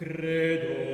credo.